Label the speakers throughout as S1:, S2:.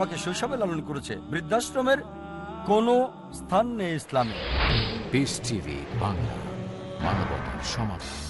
S1: আমাকে শৈশবে লালন করেছে। বৃদ্ধাশ্রমের কোন স্থান নেই ইসলামে।
S2: বাংলা মানবতার সমাধান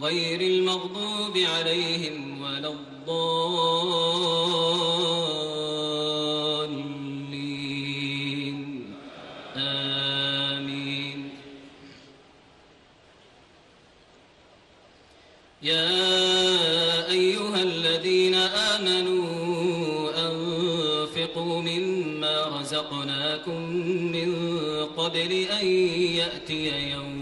S3: غير المغضوب عليهم ولا الضالين. آمين. يا أيها الذين آمنوا أنفقوا مما رزقناكم من قبل أن يأتي يوم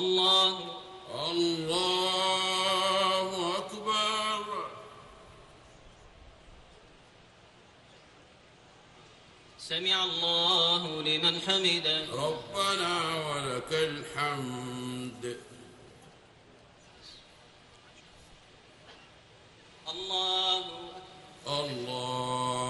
S3: الله.
S4: الله أكبر.
S3: سمع الله لمن حمده.
S4: ربنا ولك الحمد.
S3: الله
S4: الله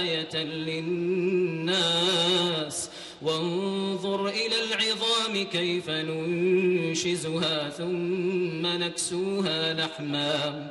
S3: آية للناس. وانظر إلى العظام كيف ننشزها ثم نكسوها لحما.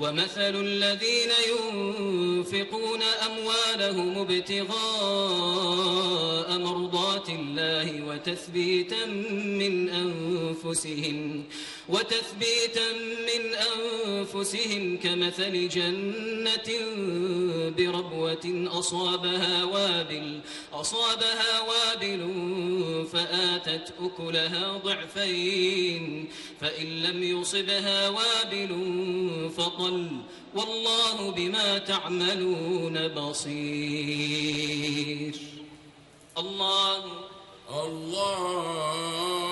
S3: ومثل الذين ينفقون أموالهم ابتغاء مرضات الله وتثبيتا من أنفسهم وتثبيتا من أنفسهم كمثل جنة بربوة أصابها وابل أصابها وابل فآتت أكلها ضعفين فإن لم يصبها وابل فطل والله بما تعملون بصير. الله
S4: الله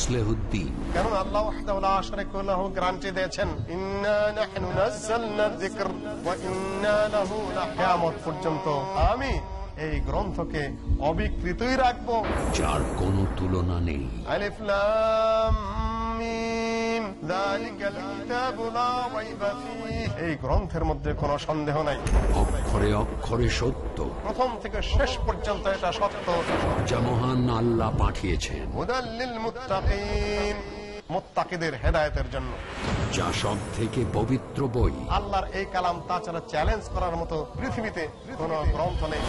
S2: মুসলেহুদ্দিন।
S5: কারণ আল্লাহ ওয়াহদাহু লা শারীকা লাহু গ্যারান্টি দিয়েছেন ইন্না নাহনু নাযালনা যিকর ওয়া ইন্না লাহু লাকিয়ামত পর্যন্ত আমি এই গ্রন্থকে অবিকৃতই রাখব।
S2: যার কোনো তুলনা নেই।
S5: আলিফ লাম। এই গ্রন্থের মধ্যে কোনো সন্দেহ নাই।
S2: অক্ষরে অক্ষরে সত্য।
S5: প্রথম থেকে শেষ পর্যন্ত এটা সত্য।
S2: যা মহান আল্লাহ পাঠিয়েছেন।
S5: হুদাল্লিল মুত্তাকিন মুত্তাকিদের হেদায়েতের জন্য।
S2: যা সব থেকে পবিত্র বই।
S5: আল্লাহর এই কালাম তাছাড়া চ্যালেঞ্জ করার মতো পৃথিবীতে কোনো গ্রন্থ নেই।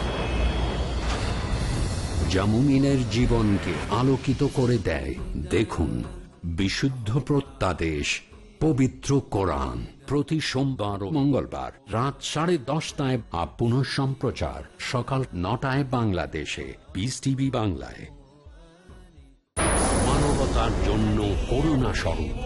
S2: যা মুমিনের জীবনকে আলোকিত করে দেয়। দেখুন। বিশুদ্ধ প্রত্যাদেশ, পবিত্র কোরআন। প্রতি সোমবার ও মঙ্গলবার রাত সাড়ে দশটায় আপন পুনঃ সম্প্রচার সকাল নটায় বাংলাদেশে। বিস টিভি বাংলায়। মানবতার জন্য করুণা স্বরূপ।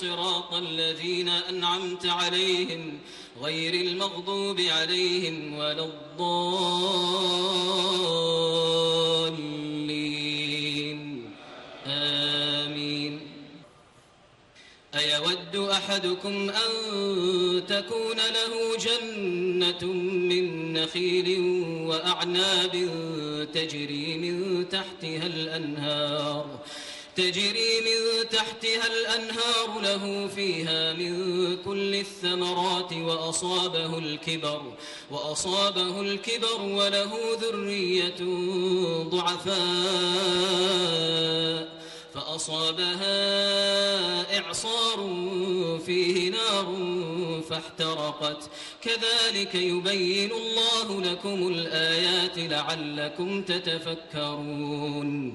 S3: صراط الذين أنعمت عليهم غير المغضوب عليهم ولا الضالين. آمين. أيود أحدكم أن تكون له جنة من نخيل وأعناب تجري من تحتها الأنهار تجري من تحتها الأنهار له فيها من كل الثمرات وأصابه الكبر وأصابه الكبر وله ذرية ضعفاء فأصابها إعصار فيه نار فاحترقت. كذلك يبين الله لكم الآيات لعلكم تتفكرون.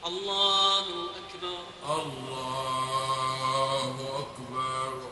S3: الله أكبر
S4: الله أكبر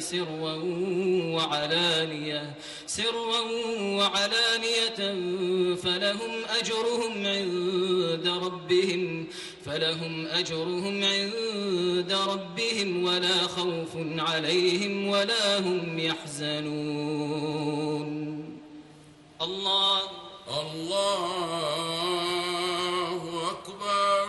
S3: سرا وعلانية سرا وعلانية فلهم أجرهم عند ربهم فلهم أجرهم عند ربهم ولا خوف عليهم ولا هم يحزنون. الله.
S4: الله أكبر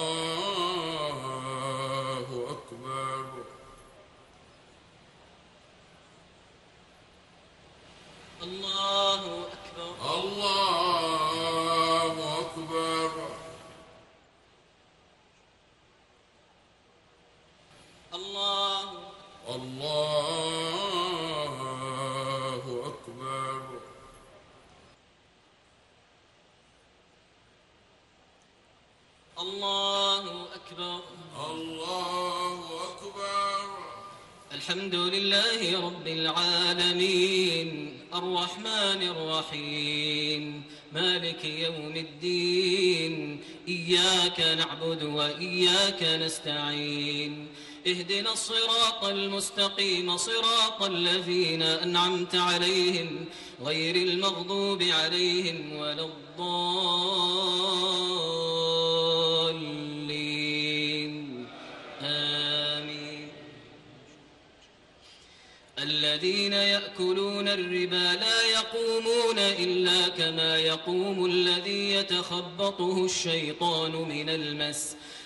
S3: اهدنا الصراط المستقيم صراط الذين أنعمت عليهم غير المغضوب عليهم ولا الضالين. آمين. الذين يأكلون الربا لا يقومون إلا كما يقوم الذي يتخبطه الشيطان من المس.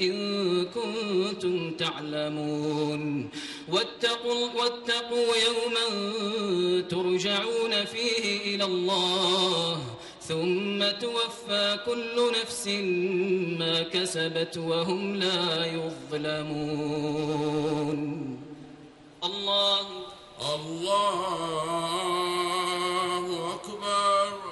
S3: إن كنتم تعلمون. واتقوا, واتقوا يوما ترجعون فيه إلى الله ثم توفى كل نفس ما كسبت وهم لا يظلمون. الله.
S4: الله أكبر.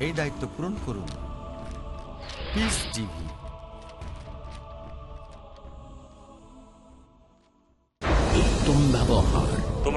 S1: এই দায়িত্ব পূরণ করুন।
S2: উত্তম ব্যবহার।